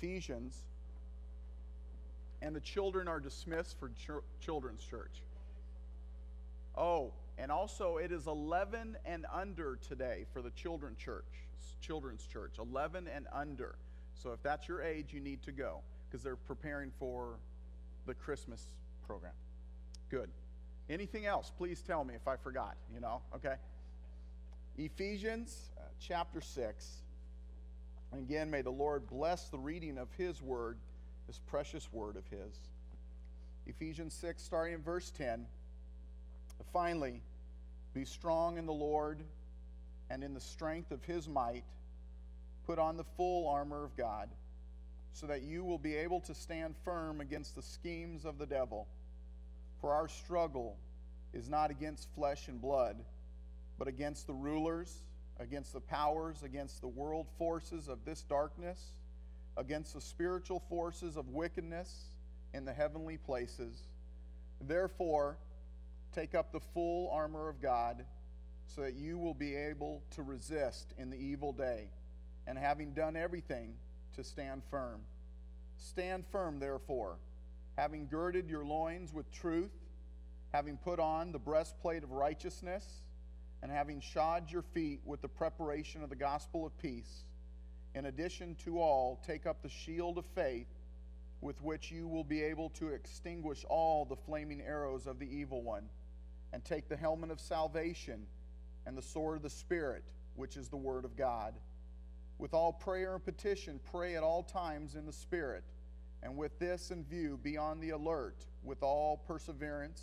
Ephesians. And the children are dismissed for ch- children's church. Oh, and also it is 11 and under today for the children church, children's church. 11 and under. So if that's your age, you need to go because they're preparing for the Christmas program. Good. Anything else? Please tell me if I forgot, you know, okay? Ephesians uh, chapter 6. Again, may the Lord bless the reading of His word, this precious word of His. Ephesians 6, starting in verse 10. Finally, be strong in the Lord and in the strength of His might. Put on the full armor of God, so that you will be able to stand firm against the schemes of the devil. For our struggle is not against flesh and blood, but against the rulers, against the powers, against the world forces of this darkness, against the spiritual forces of wickedness in the heavenly places. Therefore, take up the full armor of God so that you will be able to resist in the evil day, and having done everything, to stand firm. Stand firm, therefore, having girded your loins with truth, having put on the breastplate of righteousness, and having shod your feet with the preparation of the gospel of peace. In addition to all, take up the shield of faith with which you will be able to extinguish all the flaming arrows of the evil one, and take the helmet of salvation and the sword of the Spirit, which is the word of God with all prayer and petition, pray at all times in the Spirit, and with this in view, be on the alert with all perseverance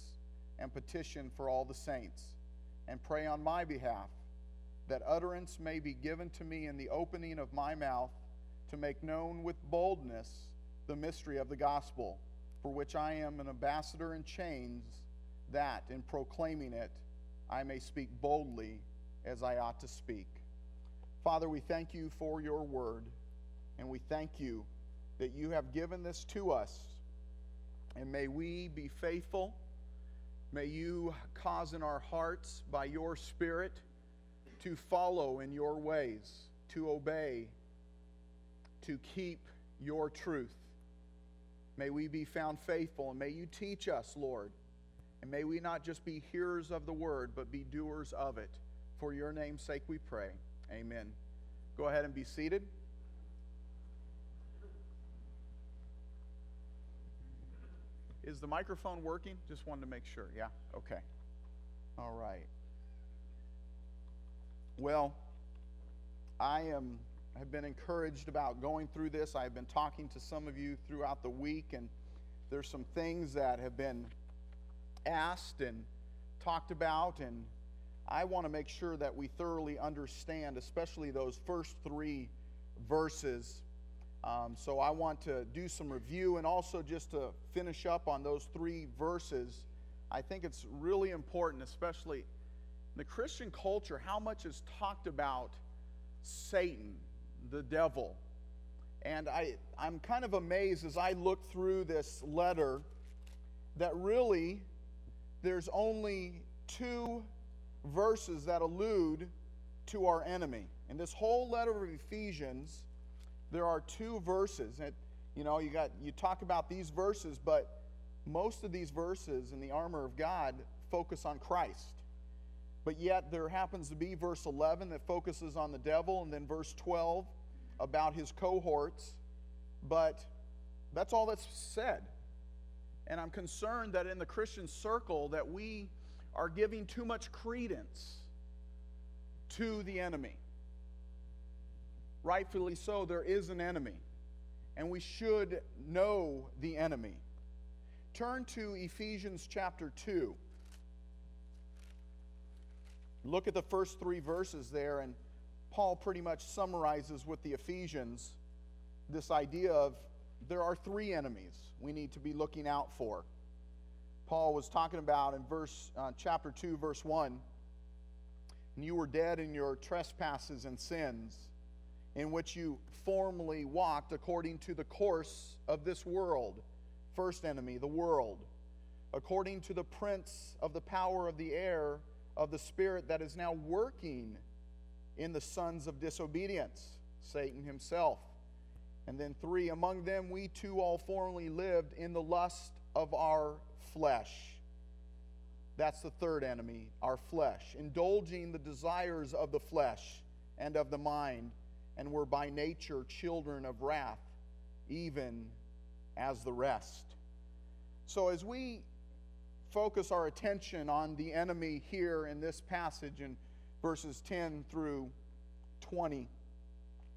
and petition for all the saints, and pray on my behalf, that utterance may be given to me in the opening of my mouth to make known with boldness the mystery of the gospel, for which I am an ambassador in chains, that in proclaiming it I may speak boldly as I ought to speak. Father, we thank you for your word, and we thank you that you have given this to us. And may we be faithful. May you cause in our hearts by your Spirit to follow in your ways, to obey, to keep your truth. May we be found faithful, and may you teach us, Lord. And may we not just be hearers of the word, but be doers of it. For your name's sake we pray. Amen. Go ahead and be seated. Is the microphone working? Just wanted to make sure. Yeah? Okay. All right. Well, I am have been encouraged about going through this. I've been talking to some of you throughout the week and there's some things that have been asked and talked about and I want to make sure that we thoroughly understand, especially those first three verses. Um, so I want to do some review and also just to finish up on those three verses. I think it's really important, especially in the Christian culture, how much is talked about Satan, the devil. And I, I'm kind of amazed as I look through this letter that really there's only two verses that allude to our enemy. In this whole letter of Ephesians, there are two verses. that you know, you got you talk about these verses, but most of these verses in the armor of God focus on Christ. But yet there happens to be verse 11 that focuses on the devil and then verse 12 about his cohorts. But that's all that's said. And I'm concerned that in the Christian circle that we are giving too much credence to the enemy. Rightfully so, there is an enemy, and we should know the enemy. Turn to Ephesians chapter 2. Look at the first three verses there, and Paul pretty much summarizes with the Ephesians this idea of there are three enemies we need to be looking out for. Paul was talking about in verse uh, chapter 2 verse 1 and you were dead in your trespasses and sins in which you formerly walked according to the course of this world. First enemy the world. According to the prince of the power of the air of the spirit that is now working in the sons of disobedience satan himself. And then three, among them we too all formerly lived in the lust of our flesh. That's the third enemy, our flesh, indulging the desires of the flesh and of the mind, and were by nature children of wrath, even as the rest. So, as we focus our attention on the enemy here in this passage in verses 10 through 20,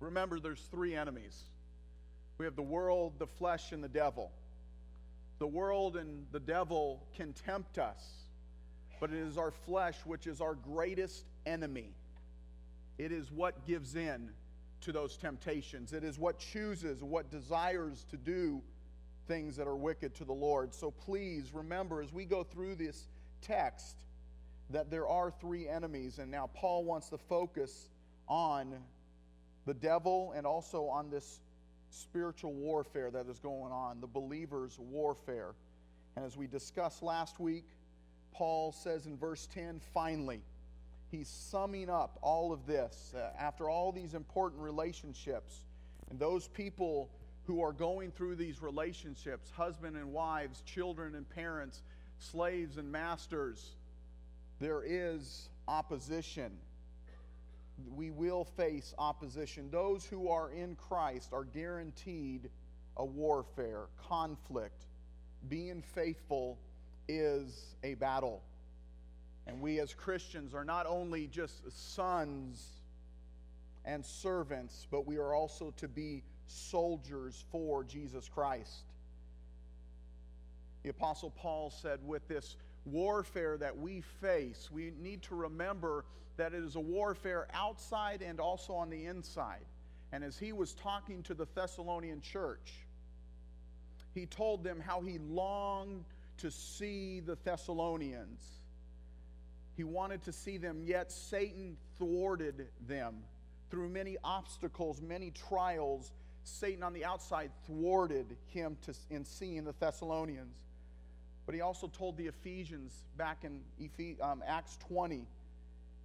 remember there's three enemies we have the world, the flesh, and the devil. The world and the devil can tempt us, but it is our flesh which is our greatest enemy. It is what gives in to those temptations. It is what chooses, what desires to do things that are wicked to the Lord. So please remember as we go through this text that there are three enemies, and now Paul wants to focus on the devil and also on this spiritual warfare that is going on, the believer's warfare. And as we discussed last week, Paul says in verse 10, finally, he's summing up all of this uh, after all these important relationships. And those people who are going through these relationships husband and wives, children and parents, slaves and masters there is opposition. We will face opposition. Those who are in Christ are guaranteed a warfare, conflict. Being faithful is a battle. And we as Christians are not only just sons and servants, but we are also to be soldiers for Jesus Christ. The Apostle Paul said, with this warfare that we face, we need to remember that it is a warfare outside and also on the inside. And as he was talking to the Thessalonian church, he told them how he longed to see the Thessalonians he wanted to see them, yet Satan thwarted them. Through many obstacles, many trials, Satan on the outside thwarted him to, in seeing the Thessalonians. But he also told the Ephesians back in um, Acts 20,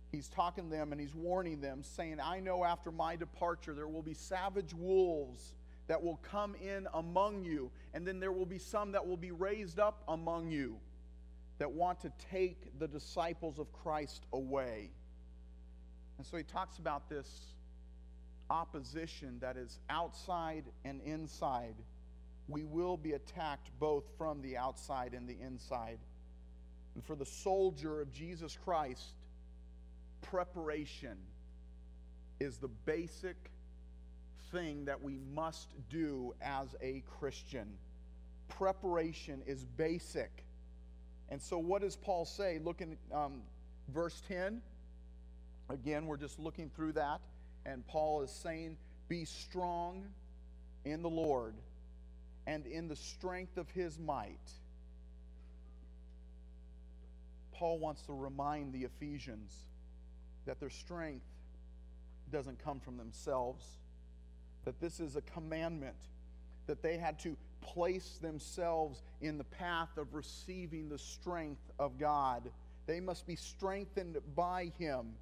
he's talking to them and he's warning them, saying, I know after my departure there will be savage wolves that will come in among you, and then there will be some that will be raised up among you that want to take the disciples of Christ away. And so he talks about this opposition that is outside and inside. We will be attacked both from the outside and the inside. And for the soldier of Jesus Christ, preparation is the basic thing that we must do as a Christian. Preparation is basic. And so, what does Paul say? Look in um, verse 10. Again, we're just looking through that. And Paul is saying, Be strong in the Lord and in the strength of his might. Paul wants to remind the Ephesians that their strength doesn't come from themselves, that this is a commandment that they had to place themselves in the path of receiving the strength of God. They must be strengthened by Him.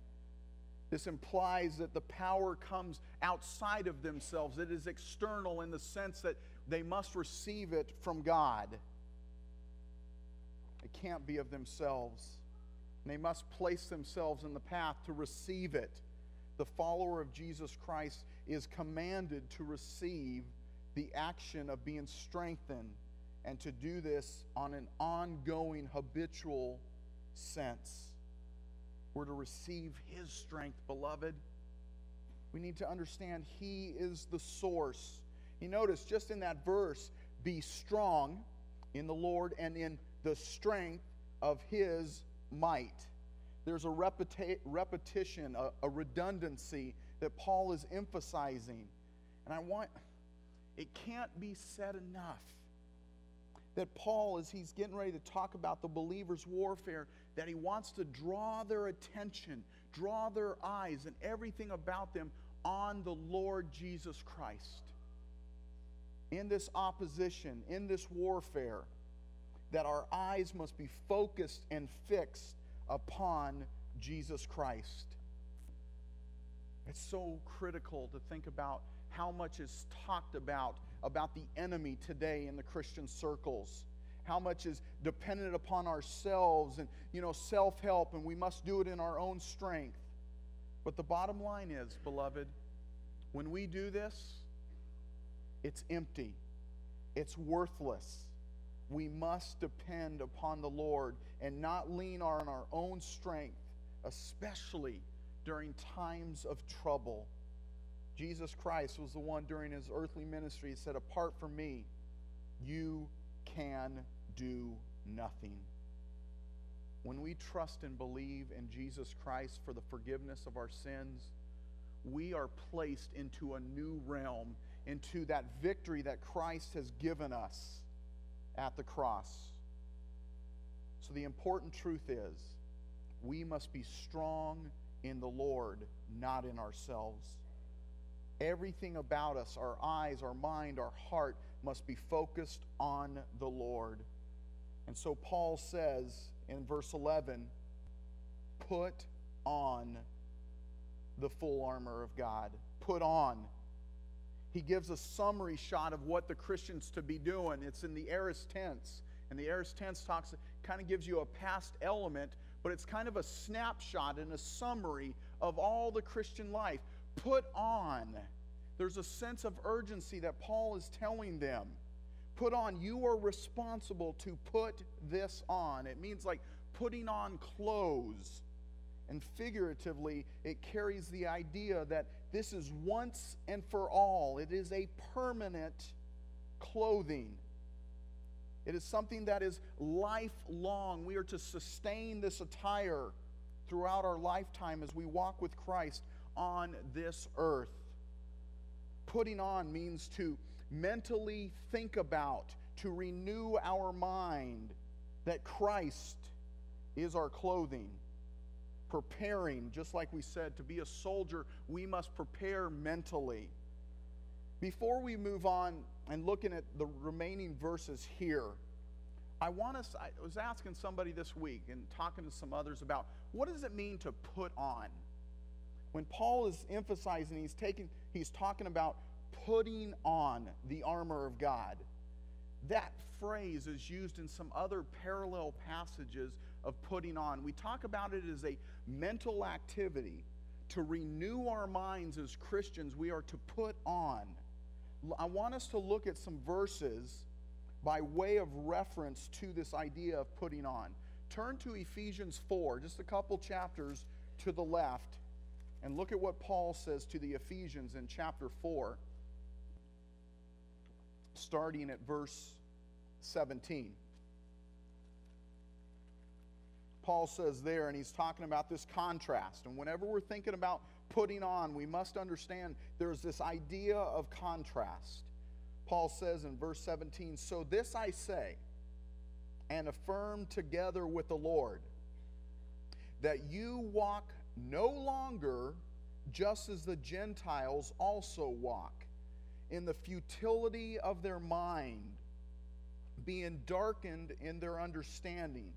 This implies that the power comes outside of themselves. It is external in the sense that they must receive it from God. It can't be of themselves. And they must place themselves in the path to receive it. The follower of Jesus Christ is commanded to receive the action of being strengthened and to do this on an ongoing, habitual sense. We're to receive His strength, beloved. We need to understand He is the source. You notice just in that verse, be strong in the Lord and in the strength of His might. There's a repeti- repetition, a, a redundancy that Paul is emphasizing. And I want it can't be said enough that Paul, as he's getting ready to talk about the believer's warfare, that he wants to draw their attention, draw their eyes, and everything about them on the Lord Jesus Christ. In this opposition, in this warfare, that our eyes must be focused and fixed upon Jesus Christ. It's so critical to think about how much is talked about about the enemy today in the Christian circles. How much is dependent upon ourselves and you know self-help and we must do it in our own strength. But the bottom line is, beloved, when we do this, it's empty. It's worthless. We must depend upon the Lord and not lean on our own strength, especially during times of trouble. Jesus Christ was the one during his earthly ministry He said, Apart from me, you can do nothing. When we trust and believe in Jesus Christ for the forgiveness of our sins, we are placed into a new realm, into that victory that Christ has given us at the cross. So, the important truth is we must be strong in the Lord, not in ourselves. Everything about us, our eyes, our mind, our heart, must be focused on the Lord. And so Paul says in verse 11, put on the full armor of God. Put on. He gives a summary shot of what the Christians to be doing. It's in the aorist tense. And the aorist tense talks kind of gives you a past element, but it's kind of a snapshot and a summary of all the Christian life. Put on. There's a sense of urgency that Paul is telling them. Put on. You are responsible to put this on. It means like putting on clothes. And figuratively, it carries the idea that this is once and for all. It is a permanent clothing. It is something that is lifelong. We are to sustain this attire throughout our lifetime as we walk with Christ on this earth. Putting on means to mentally think about, to renew our mind that Christ is our clothing. Preparing, just like we said, to be a soldier, we must prepare mentally. Before we move on and looking at the remaining verses here, I want us, I was asking somebody this week and talking to some others about what does it mean to put on? When Paul is emphasizing, he's taking, he's talking about putting on the armor of God. That phrase is used in some other parallel passages of putting on. We talk about it as a mental activity. To renew our minds as Christians, we are to put on. I want us to look at some verses by way of reference to this idea of putting on. Turn to Ephesians 4, just a couple chapters to the left, and look at what Paul says to the Ephesians in chapter 4, starting at verse 17. Paul says there, and he's talking about this contrast. And whenever we're thinking about putting on, we must understand there's this idea of contrast. Paul says in verse 17, So this I say, and affirm together with the Lord, that you walk no longer just as the Gentiles also walk, in the futility of their mind, being darkened in their understanding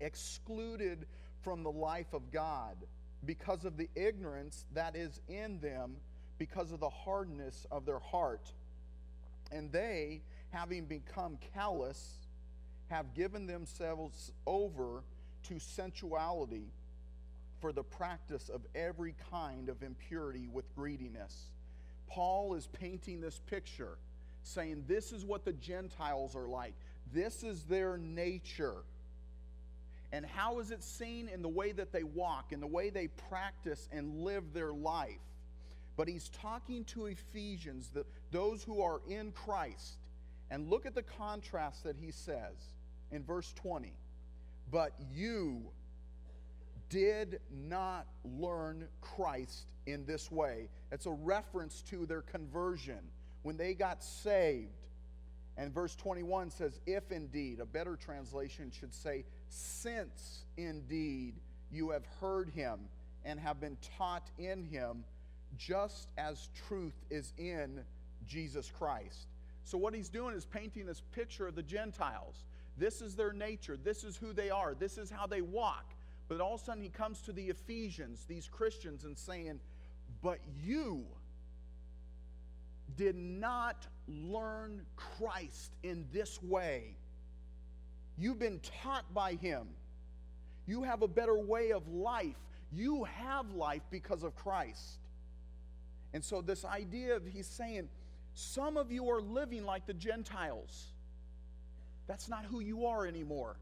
excluded from the life of God because of the ignorance that is in them, because of the hardness of their heart. And they, having become callous, have given themselves over to sensuality for the practice of every kind of impurity with greediness. Paul is painting this picture, saying, This is what the Gentiles are like, this is their nature. And how is it seen in the way that they walk, in the way they practice and live their life? But he's talking to Ephesians, the, those who are in Christ. And look at the contrast that he says in verse 20. But you did not learn Christ in this way. It's a reference to their conversion when they got saved. And verse 21 says, If indeed, a better translation should say, since indeed you have heard him and have been taught in him, just as truth is in Jesus Christ. So, what he's doing is painting this picture of the Gentiles. This is their nature, this is who they are, this is how they walk. But all of a sudden, he comes to the Ephesians, these Christians, and saying, But you, did not learn Christ in this way. You've been taught by him. You have a better way of life. You have life because of Christ. And so, this idea of he's saying, some of you are living like the Gentiles. That's not who you are anymore.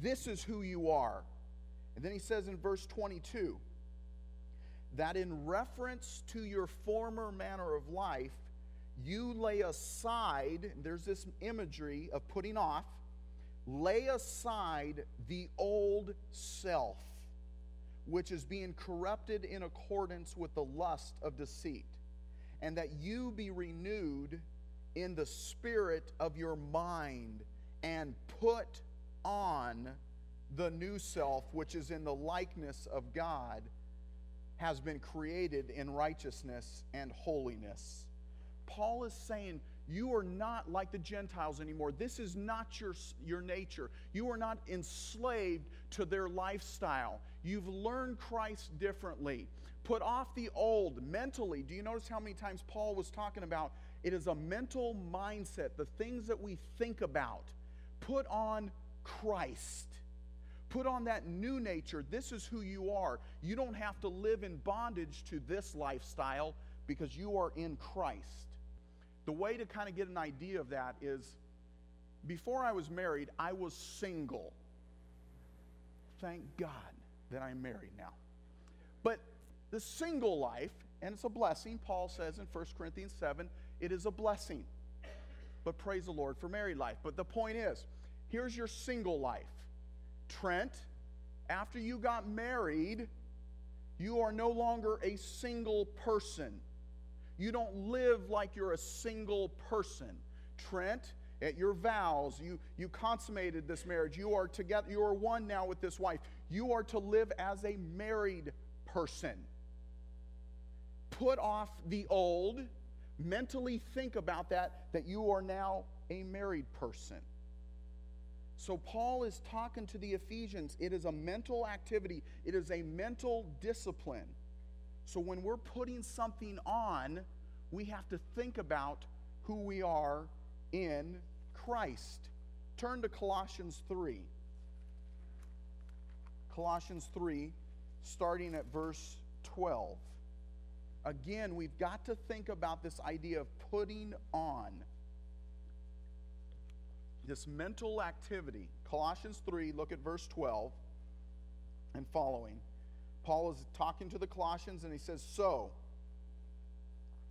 This is who you are. And then he says in verse 22 that in reference to your former manner of life, you lay aside, there's this imagery of putting off, lay aside the old self, which is being corrupted in accordance with the lust of deceit, and that you be renewed in the spirit of your mind and put on the new self, which is in the likeness of God, has been created in righteousness and holiness. Paul is saying, you are not like the Gentiles anymore. This is not your, your nature. You are not enslaved to their lifestyle. You've learned Christ differently. Put off the old mentally. Do you notice how many times Paul was talking about it is a mental mindset, the things that we think about? Put on Christ. Put on that new nature. This is who you are. You don't have to live in bondage to this lifestyle because you are in Christ. The way to kind of get an idea of that is before I was married, I was single. Thank God that I'm married now. But the single life, and it's a blessing, Paul says in 1 Corinthians 7, it is a blessing. But praise the Lord for married life. But the point is, here's your single life. Trent, after you got married, you are no longer a single person. You don't live like you're a single person. Trent, at your vows, you, you consummated this marriage. You are together, you are one now with this wife. You are to live as a married person. Put off the old, mentally think about that, that you are now a married person. So, Paul is talking to the Ephesians. It is a mental activity, it is a mental discipline. So, when we're putting something on, we have to think about who we are in Christ. Turn to Colossians 3. Colossians 3, starting at verse 12. Again, we've got to think about this idea of putting on this mental activity. Colossians 3, look at verse 12 and following. Paul is talking to the Colossians and he says, So,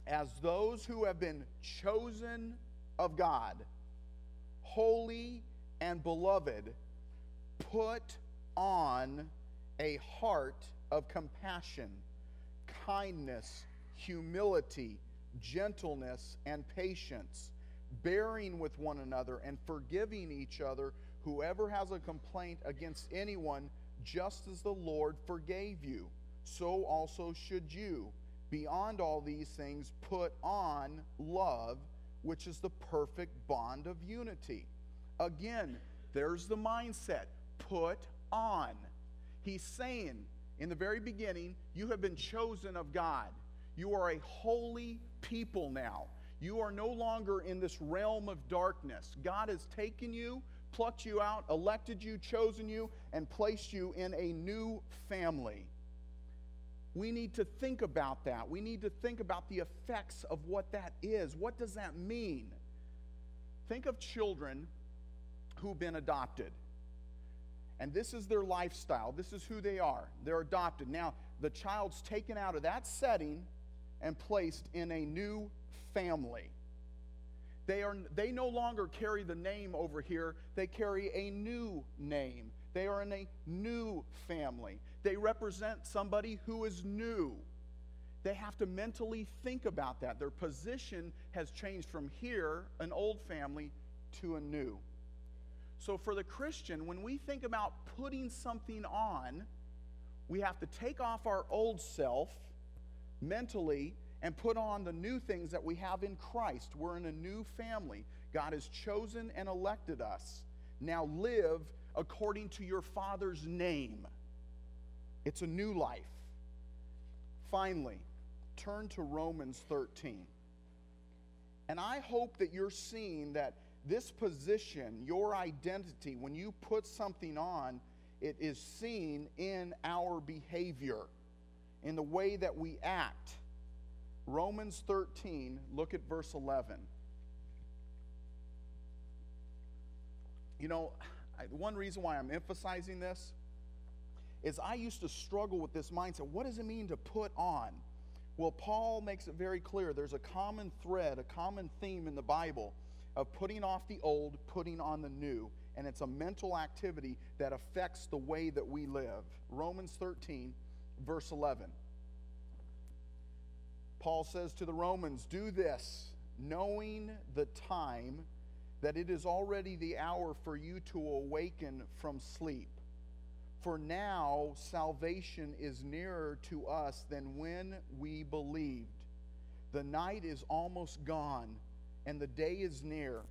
as those who have been chosen of God, holy and beloved, put on a heart of compassion, kindness, humility, gentleness, and patience bearing with one another and forgiving each other, whoever has a complaint against anyone, just as the Lord forgave you, so also should you. Beyond all these things, put on love, which is the perfect bond of unity. Again, there's the mindset put on. He's saying in the very beginning, you have been chosen of God. You are a holy people now. You are no longer in this realm of darkness. God has taken you, plucked you out, elected you, chosen you, and placed you in a new family. We need to think about that. We need to think about the effects of what that is. What does that mean? Think of children who've been adopted. And this is their lifestyle. This is who they are. They're adopted. Now, the child's taken out of that setting and placed in a new family. They, are, they no longer carry the name over here, they carry a new name. They are in a new family. They represent somebody who is new. They have to mentally think about that. Their position has changed from here, an old family, to a new. So, for the Christian, when we think about putting something on, we have to take off our old self mentally and put on the new things that we have in Christ. We're in a new family. God has chosen and elected us. Now live according to your Father's name. It's a new life. Finally, turn to Romans 13. And I hope that you're seeing that this position, your identity, when you put something on, it is seen in our behavior, in the way that we act. Romans 13, look at verse 11. You know, I, one reason why I'm emphasizing this is I used to struggle with this mindset. What does it mean to put on? Well, Paul makes it very clear there's a common thread, a common theme in the Bible of putting off the old, putting on the new. And it's a mental activity that affects the way that we live. Romans 13, verse 11. Paul says to the Romans, Do this, knowing the time that it is already the hour for you to awaken from sleep. For now salvation is nearer to us than when we believed. The night is almost gone, and the day is near.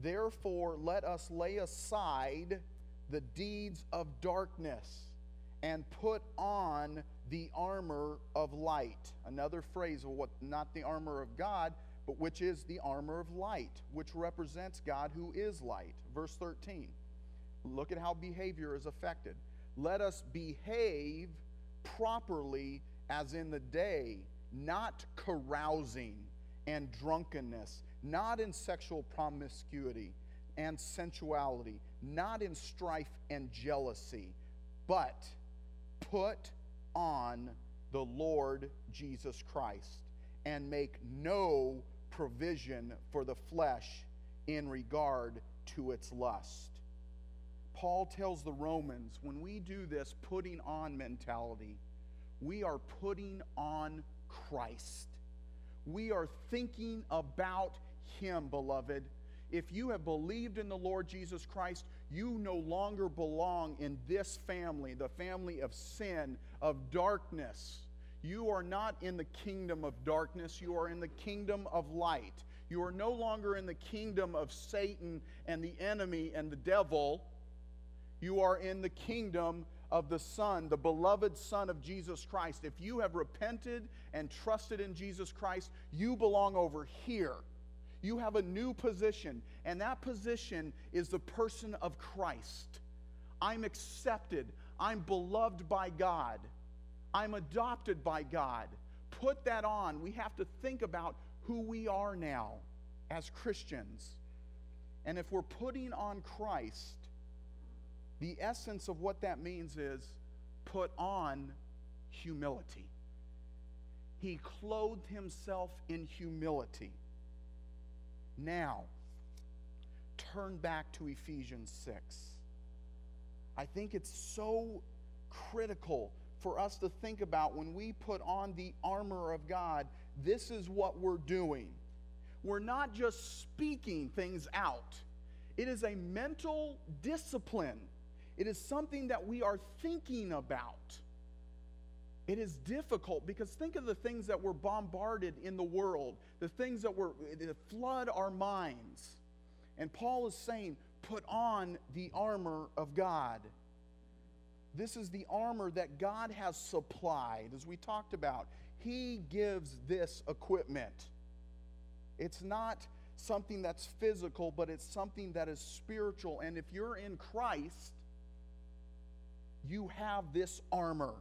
Therefore, let us lay aside the deeds of darkness and put on the armor of light. Another phrase of what not the armor of God, but which is the armor of light, which represents God who is light. Verse 13. Look at how behavior is affected. Let us behave properly as in the day, not carousing and drunkenness, not in sexual promiscuity and sensuality, not in strife and jealousy, but put on the Lord Jesus Christ and make no provision for the flesh in regard to its lust. Paul tells the Romans when we do this putting on mentality, we are putting on Christ. We are thinking about Him, beloved. If you have believed in the Lord Jesus Christ, you no longer belong in this family, the family of sin, of darkness. You are not in the kingdom of darkness, you are in the kingdom of light. You are no longer in the kingdom of Satan and the enemy and the devil. You are in the kingdom of the Son, the beloved Son of Jesus Christ. If you have repented and trusted in Jesus Christ, you belong over here. You have a new position, and that position is the person of Christ. I'm accepted, I'm beloved by God, I'm adopted by God. Put that on. We have to think about who we are now as Christians. And if we're putting on Christ, the essence of what that means is put on humility. He clothed himself in humility. Now, turn back to Ephesians 6. I think it's so critical for us to think about when we put on the armor of God, this is what we're doing. We're not just speaking things out, it is a mental discipline, it is something that we are thinking about. It is difficult because think of the things that we're bombarded in the world, the things that, were, eh, that flood our minds. And Paul is saying, put on the armor of God. This is the armor that God has supplied, as we talked about. He gives this equipment. It's not something that's physical, but it's something that is spiritual. And if you're in Christ, you have this armor.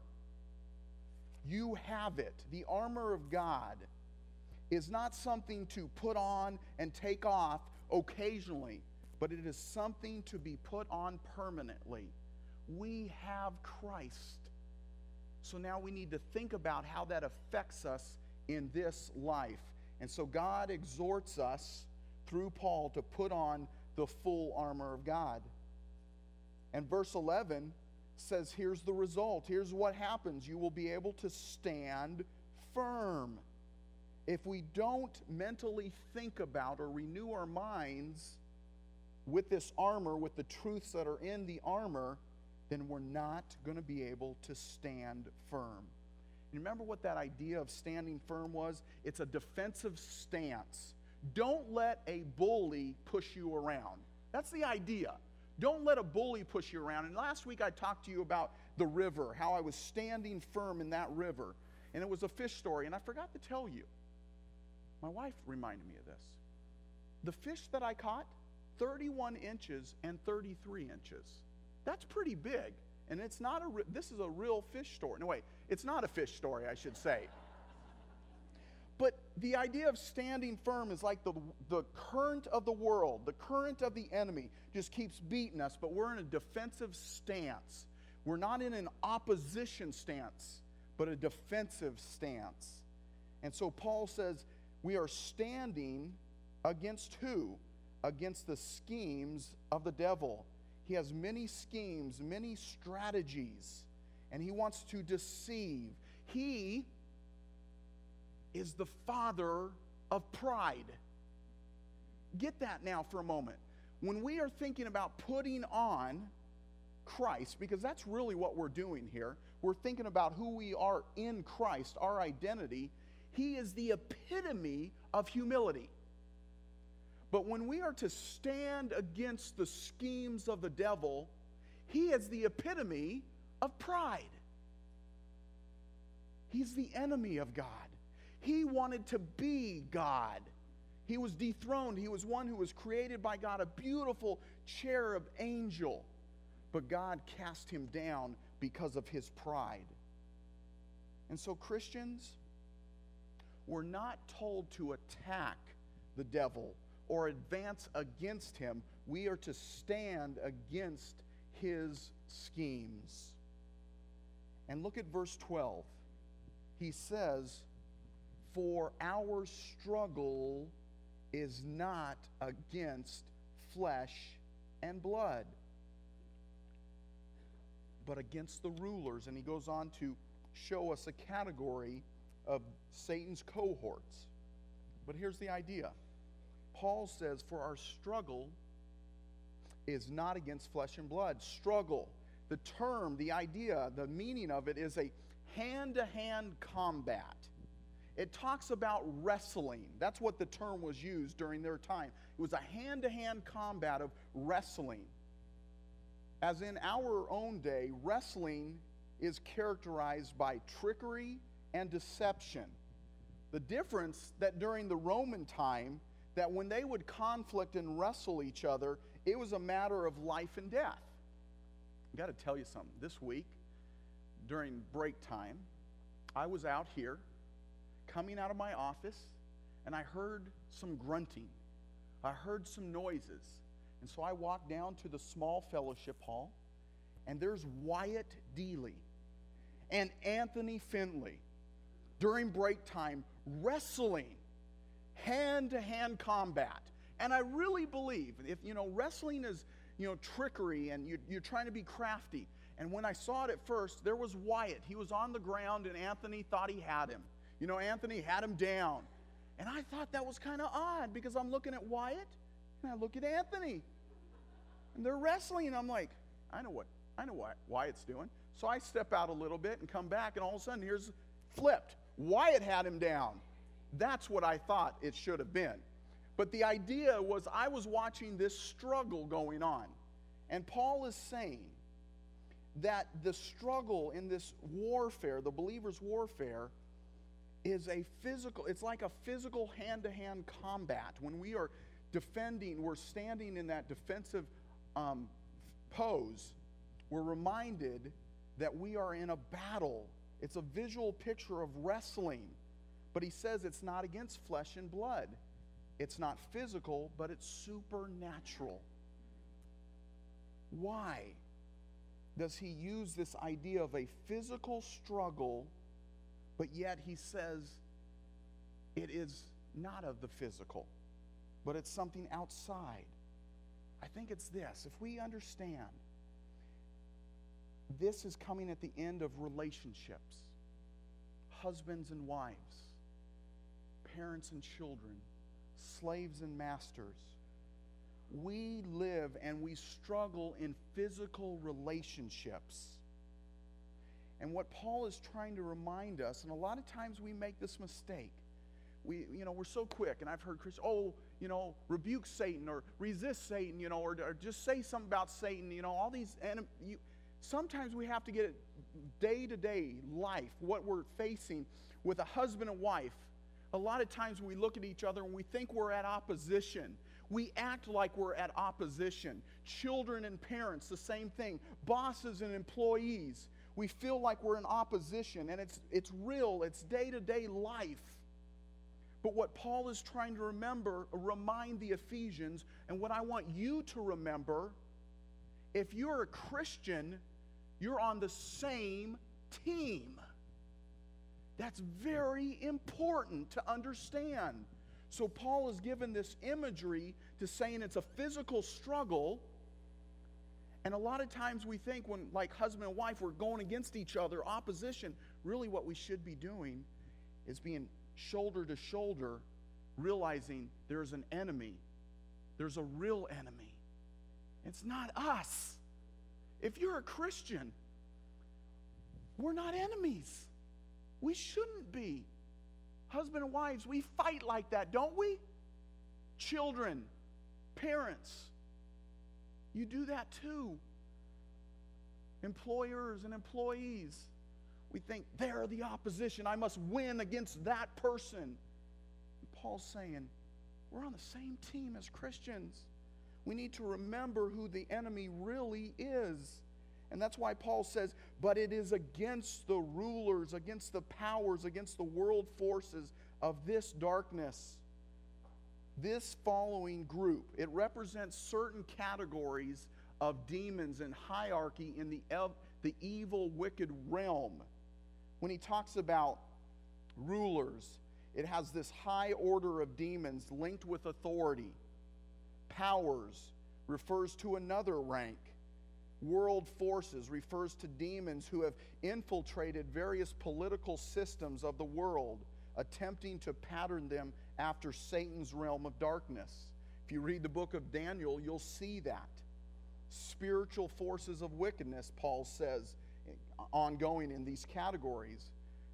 You have it. The armor of God is not something to put on and take off occasionally, but it is something to be put on permanently. We have Christ. So now we need to think about how that affects us in this life. And so God exhorts us through Paul to put on the full armor of God. And verse 11 says, here's the result. Here's what happens. You will be able to stand firm. If we don't mentally think about or renew our minds with this armor, with the truths that are in the armor, then we're not going to be able to stand firm. You remember what that idea of standing firm was? It's a defensive stance. Don't let a bully push you around. That's the idea. Don't let a bully push you around. And last week I talked to you about the river, how I was standing firm in that river. And it was a fish story, and I forgot to tell you. My wife reminded me of this. the fish that I caught, 31 inches and 33 inches. That's pretty big. And it's not a, this is a real fish story. No, wait, it's not a fish story, I should say. The idea of standing firm is like the, the current of the world, the current of the enemy just keeps beating us, but we're in a defensive stance. We're not in an opposition stance, but a defensive stance. And so Paul says we are standing against who? Against the schemes of the devil. He has many schemes, many strategies, and he wants to deceive. He is the father of pride. Get that now for a moment. When we are thinking about putting on Christ, because that's really what we're doing here, we're thinking about who we are in Christ, our identity. He is the epitome of humility. But when we are to stand against the schemes of the devil, he is the epitome of pride. He's the enemy of God. He wanted to be God. He was dethroned. He was one who was created by God, a beautiful cherub angel. But God cast him down because of his pride. And so, Christians, we're not told to attack the devil or advance against him. We are to stand against his schemes. And look at verse 12. He says, for our struggle is not against flesh and blood, but against the rulers. And he goes on to show us a category of Satan's cohorts. But here's the idea Paul says, For our struggle is not against flesh and blood. Struggle, the term, the idea, the meaning of it is a hand to hand combat it talks about wrestling. That's what the term was used during their time. It was a hand to hand combat of wrestling. As in our own day, wrestling is characterized by trickery and deception. The difference that during the Roman time, that when they would conflict and wrestle each other, it was a matter of life and death. I got to tell you something. This week, during break time, I was out here coming out of my office and I heard some grunting. I heard some noises. And so I walked down to the small fellowship hall, and there's Wyatt Deely and Anthony Findlay during break time wrestling hand to hand combat. And I really believe if, you know, wrestling is, you know, trickery and you're, you're trying to be crafty. And when I saw it at first, there was Wyatt. He was on the ground, and Anthony thought he had him. You know, Anthony had him down. And I thought that was kind of odd because I'm looking at Wyatt and I look at Anthony. And they're wrestling. And I'm like, I know what I know what Wyatt's doing. So I step out a little bit and come back, and all of a sudden here's flipped. Wyatt had him down. That's what I thought it should have been. But the idea was I was watching this struggle going on. And Paul is saying that the struggle in this warfare, the believer's warfare, is a physical, it's like a physical hand to hand combat. When we are defending, we're standing in that defensive um, pose, we're reminded that we are in a battle. It's a visual picture of wrestling. But he says it's not against flesh and blood. It's not physical, but it's supernatural. Why does he use this idea of a physical struggle but yet he says it is not of the physical, but it's something outside. I think it's this. If we understand this is coming at the end of relationships, husbands and wives, parents and children, slaves and masters. We live and we struggle in physical relationships and what Paul is trying to remind us, and a lot of times we make this mistake. We, you know, we're so quick, and I've heard Christians, oh, you know, rebuke Satan or resist Satan, you know, or, or just say something about Satan, you know, all these. And you, sometimes we have to get day to day life, what we're facing with a husband and wife. A lot of times we look at each other and we think we're at opposition. we act like we're at opposition. Children and parents, the same thing. Bosses and employees, we feel like we're in opposition, and it's, it's real, it's day to day life. But what Paul is trying to remember, remind the Ephesians, and what I want you to remember if you're a Christian, you're on the same team. That's very important to understand. So, Paul is given this imagery to saying it's a physical struggle. And a lot of times we think when, like husband and wife, we're going against each other, opposition. Really, what we should be doing is being shoulder to shoulder, realizing there's an enemy. There's a real enemy. It's not us. If you're a Christian, we're not enemies. We shouldn't be. Husband and wives, we fight like that, don't we? Children, parents, you do that too. Employers and employees, we think they're the opposition. I must win against that person. And Paul's saying, we're on the same team as Christians. We need to remember who the enemy really is. And that's why Paul says, but it is against the rulers, against the powers, against the world forces of this darkness. This following group, it represents certain categories of demons and hierarchy in the, the evil, wicked realm. When he talks about rulers, it has this high order of demons linked with authority. Powers refers to another rank world forces refers to demons who have infiltrated various political systems of the world, attempting to pattern them after Satan's realm of darkness. If you read the book of Daniel, you'll see that. Spiritual forces of wickedness, Paul says, ongoing in these categories.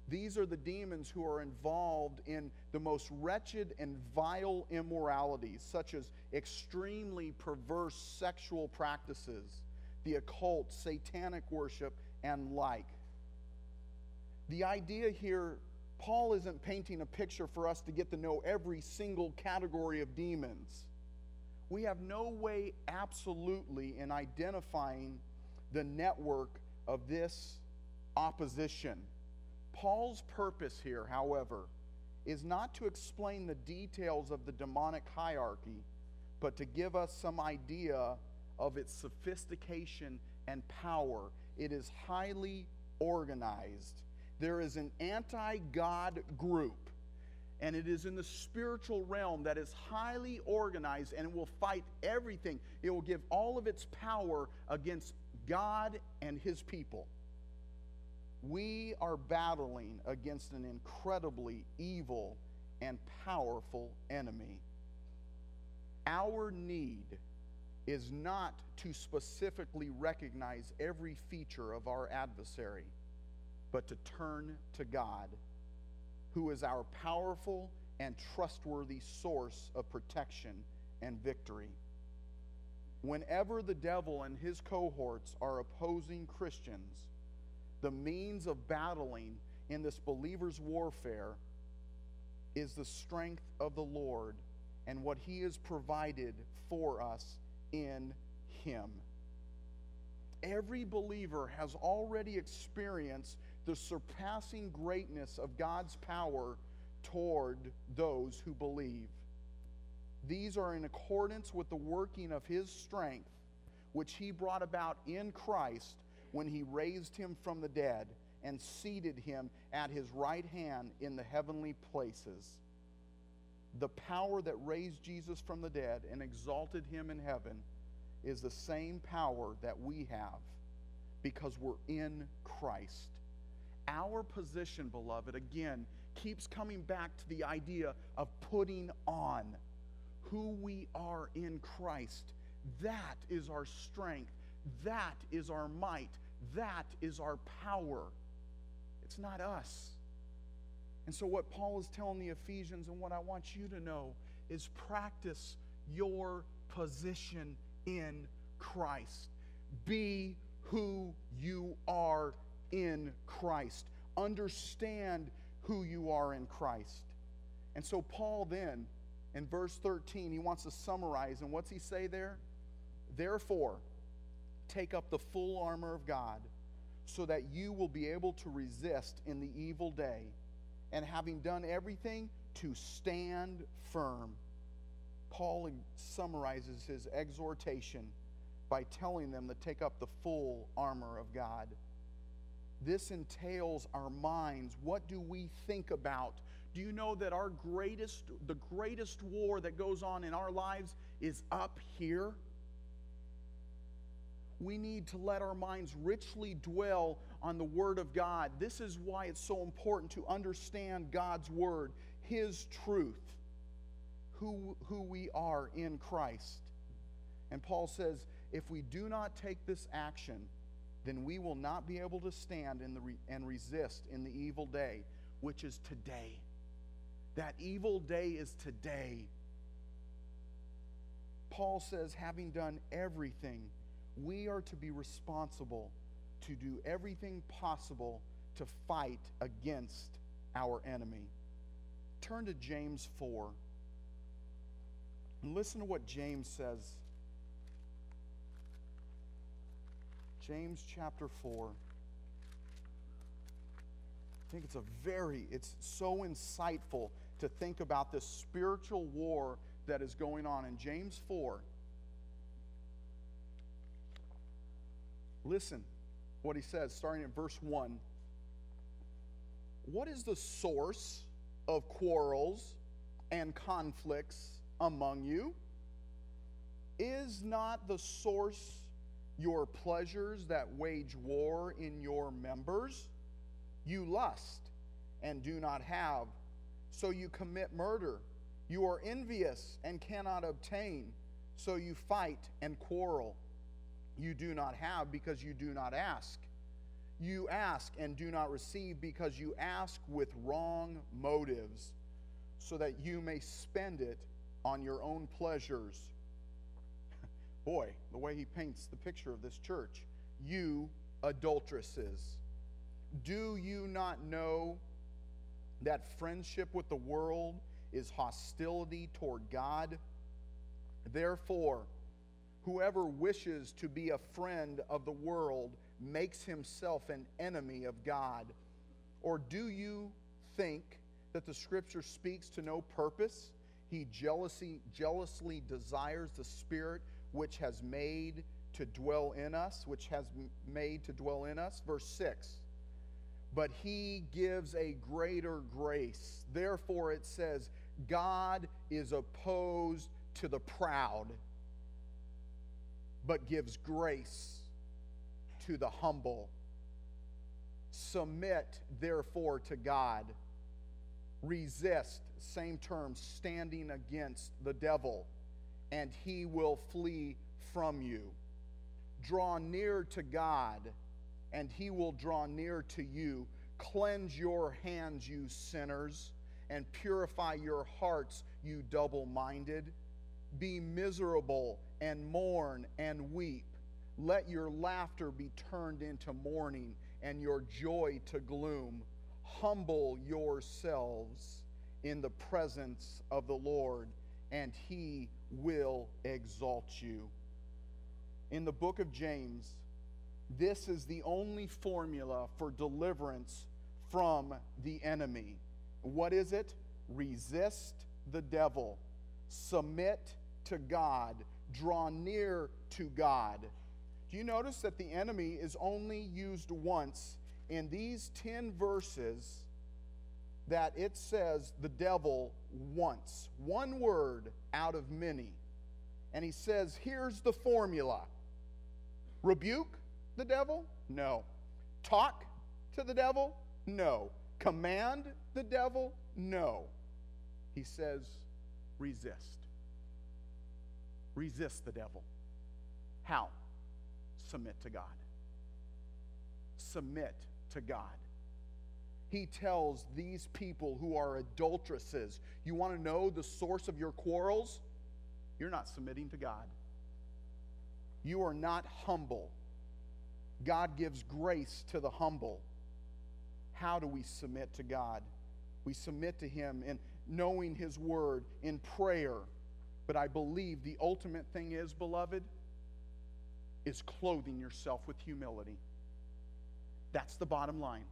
These are the demons who are involved in the most wretched and vile immoralities, such as extremely perverse sexual practices the occult, satanic worship, and like. The idea here, Paul isn't painting a picture for us to get to know every single category of demons. We have no way, absolutely, in identifying the network of this opposition. Paul's purpose here, however, is not to explain the details of the demonic hierarchy, but to give us some idea of its sophistication and power. It is highly organized. There is an anti God group, and it is in the spiritual realm that is highly organized and it will fight everything. It will give all of its power against God and His people. We are battling against an incredibly evil and powerful enemy. Our need is not to specifically recognize every feature of our adversary, but to turn to God, who is our powerful and trustworthy source of protection and victory. Whenever the devil and his cohorts are opposing Christians, the means of battling in this believer's warfare is the strength of the Lord and what he has provided for us in Him. Every believer has already experienced the surpassing greatness of God's power toward those who believe. These are in accordance with the working of His strength, which He brought about in Christ when He raised Him from the dead and seated Him at His right hand in the heavenly places the power that raised Jesus from the dead and exalted him in heaven is the same power that we have because we're in Christ. Our position, beloved, again, keeps coming back to the idea of putting on who we are in Christ. That is our strength. That is our might. That is our power. It's not us. And so, what Paul is telling the Ephesians, and what I want you to know, is practice your position in Christ. Be who you are in Christ. Understand who you are in Christ. And so, Paul then in verse 13, he wants to summarize. And what's he say there? Therefore, take up the full armor of God so that you will be able to resist in the evil day, and having done everything, to stand firm. Paul summarizes his exhortation by telling them to take up the full armor of God. This entails our minds. What do we think about? Do you know that our greatest, the greatest war that goes on in our lives is up here? we need to let our minds richly dwell on the Word of God. This is why it's so important to understand God's Word, His truth, who, who we are in Christ. And Paul says, if we do not take this action, then we will not be able to stand in the re- and resist in the evil day, which is today. That evil day is today. Paul says, having done everything, we are to be responsible to do everything possible to fight against our enemy. Turn to James 4 and listen to what James says. James chapter 4. I think it's a very, it's so insightful to think about this spiritual war that is going on in James 4. Listen what he says, starting at verse 1. What is the source of quarrels and conflicts among you? Is not the source your pleasures that wage war in your members? You lust and do not have, so you commit murder. You are envious and cannot obtain, so you fight and quarrel you do not have because you do not ask. You ask and do not receive because you ask with wrong motives, so that you may spend it on your own pleasures. Boy, the way he paints the picture of this church. You adulteresses. Do you not know that friendship with the world is hostility toward God? Therefore, Whoever wishes to be a friend of the world makes himself an enemy of God. Or do you think that the scripture speaks to no purpose? He jealously, jealously desires the spirit which has made to dwell in us, which has made to dwell in us. Verse 6. But he gives a greater grace. Therefore, it says, God is opposed to the proud but gives grace to the humble. Submit, therefore, to God. Resist, same term, standing against the devil, and he will flee from you. Draw near to God, and he will draw near to you. Cleanse your hands, you sinners, and purify your hearts, you double minded. Be miserable and mourn and weep. Let your laughter be turned into mourning and your joy to gloom. Humble yourselves in the presence of the Lord, and he will exalt you. In the book of James, this is the only formula for deliverance from the enemy. What is it? Resist the devil, submit to God, draw near to God. Do you notice that the enemy is only used once in these 10 verses that it says the devil once? One word out of many. And he says, here's the formula rebuke the devil? No. Talk to the devil? No. Command the devil? No. He says, resist. Resist the devil. How? Submit to God. Submit to God. He tells these people who are adulteresses, you want to know the source of your quarrels? You're not submitting to God. You are not humble. God gives grace to the humble. How do we submit to God? We submit to Him. in knowing His Word, in prayer. But I believe the ultimate thing is, beloved, is clothing yourself with humility. That's the bottom line.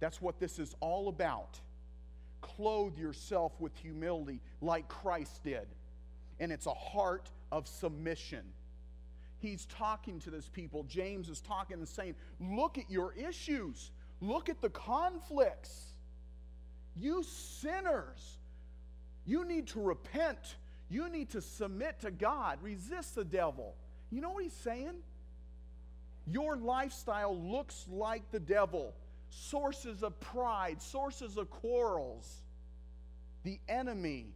That's what this is all about. Clothe yourself with humility like Christ did. And it's a heart of submission. He's talking to this people. James is talking and saying, Look at your issues, look at the conflicts. You sinners, you need to repent. You need to submit to God, resist the devil. You know what he's saying? Your lifestyle looks like the devil sources of pride, sources of quarrels. The enemy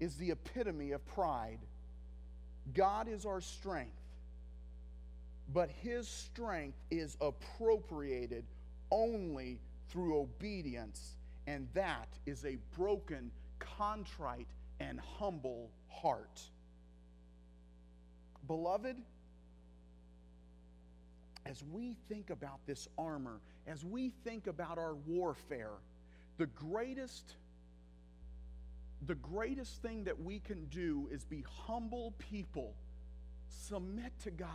is the epitome of pride. God is our strength, but his strength is appropriated only through obedience, and that is a broken, contrite, and humble heart. Beloved, as we think about this armor, as we think about our warfare, the greatest the greatest thing that we can do is be humble people. Submit to God.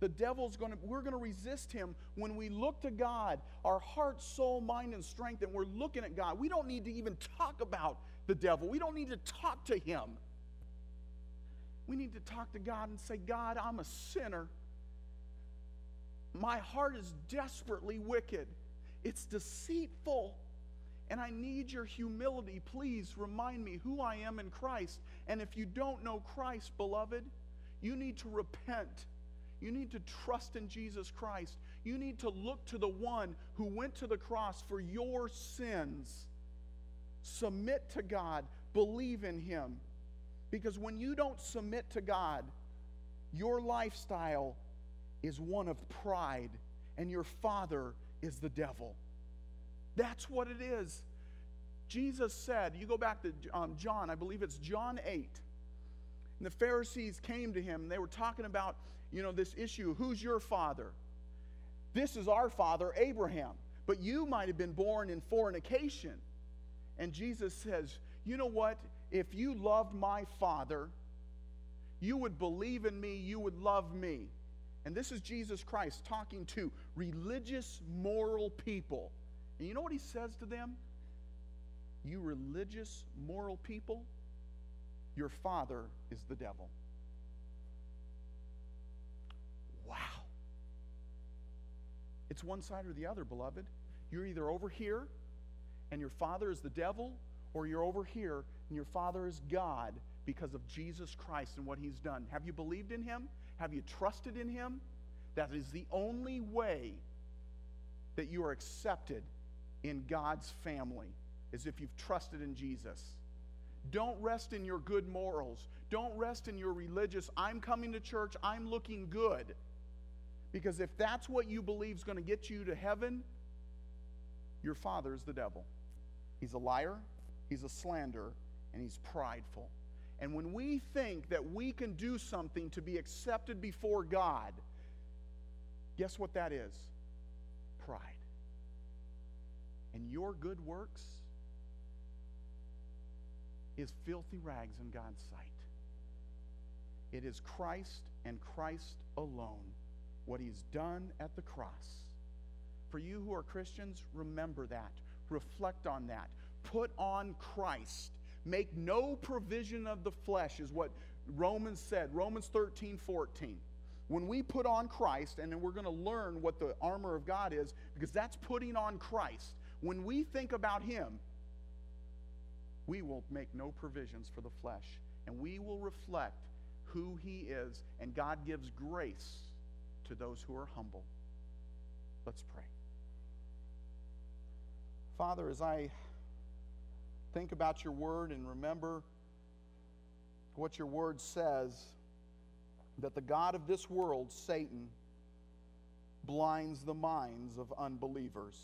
The devil's going to, we're going to resist him when we look to God, our heart, soul, mind, and strength, and we're looking at God. We don't need to even talk about the devil. We don't need to talk to him. We need to talk to God and say, God, I'm a sinner. My heart is desperately wicked, it's deceitful. And I need your humility. Please remind me who I am in Christ. And if you don't know Christ, beloved, you need to repent. You need to trust in Jesus Christ. You need to look to the one who went to the cross for your sins. Submit to God, believe in Him. Because when you don't submit to God, your lifestyle is one of pride, and your father is the devil. That's what it is. Jesus said, you go back to um, John, I believe it's John 8. And the Pharisees came to him and they were talking about, you know, this issue who's your father? This is our father, Abraham. But you might have been born in fornication. And Jesus says, you know what? If you loved my father, you would believe in me, you would love me. And this is Jesus Christ talking to religious, moral people. And you know what he says to them? You religious, moral people, your father is the devil. Wow. It's one side or the other, beloved. You're either over here and your father is the devil, or you're over here and your father is God because of Jesus Christ and what he's done. Have you believed in him? Have you trusted in Him? That is the only way that you are accepted in God's family, is if you've trusted in Jesus. Don't rest in your good morals. Don't rest in your religious, I'm coming to church, I'm looking good. Because if that's what you believe is going to get you to heaven, your father is the devil. He's a liar, he's a slanderer, and he's prideful. And when we think that we can do something to be accepted before God, guess what that is? Pride. And your good works is filthy rags in God's sight. It is Christ and Christ alone, what he's done at the cross. For you who are Christians, remember that. Reflect on that. Put on Christ Make no provision of the flesh, is what Romans said, Romans 13, 14. When we put on Christ, and then we're going to learn what the armor of God is, because that's putting on Christ. When we think about Him, we will make no provisions for the flesh, and we will reflect who He is, and God gives grace to those who are humble. Let's pray. Father, as I think about your word and remember what your word says that the God of this world, Satan, blinds the minds of unbelievers.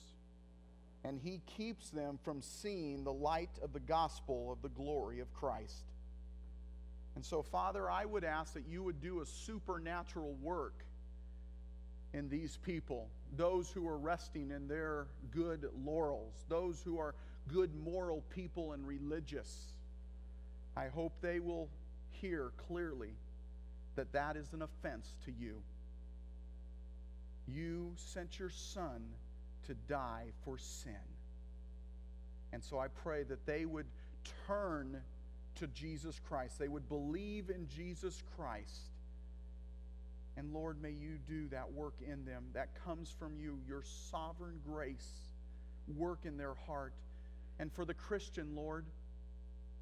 And he keeps them from seeing the light of the gospel of the glory of Christ. And so, Father, I would ask that you would do a supernatural work in these people, those who are resting in their good laurels, those who are good moral people and religious. I hope they will hear clearly that that is an offense to you. You sent your son to die for sin. And so I pray that they would turn to Jesus Christ. They would believe in Jesus Christ. And Lord, may you do that work in them. That comes from you, your sovereign grace. Work in their heart. And for the Christian, Lord,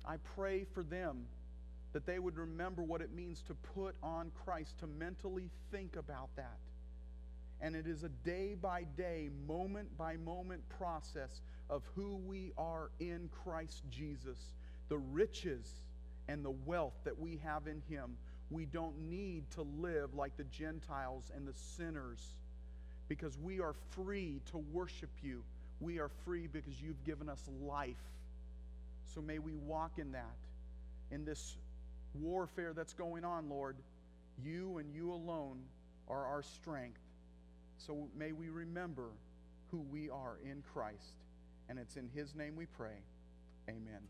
I pray for them that they would remember what it means to put on Christ, to mentally think about that. And it is a day by day, moment by moment process of who we are in Christ Jesus, the riches and the wealth that we have in Him. We don't need to live like the Gentiles and the sinners because we are free to worship you. We are free because you've given us life. So may we walk in that, in this warfare that's going on, Lord. You and you alone are our strength. So may we remember who we are in Christ. And it's in His name we pray. Amen.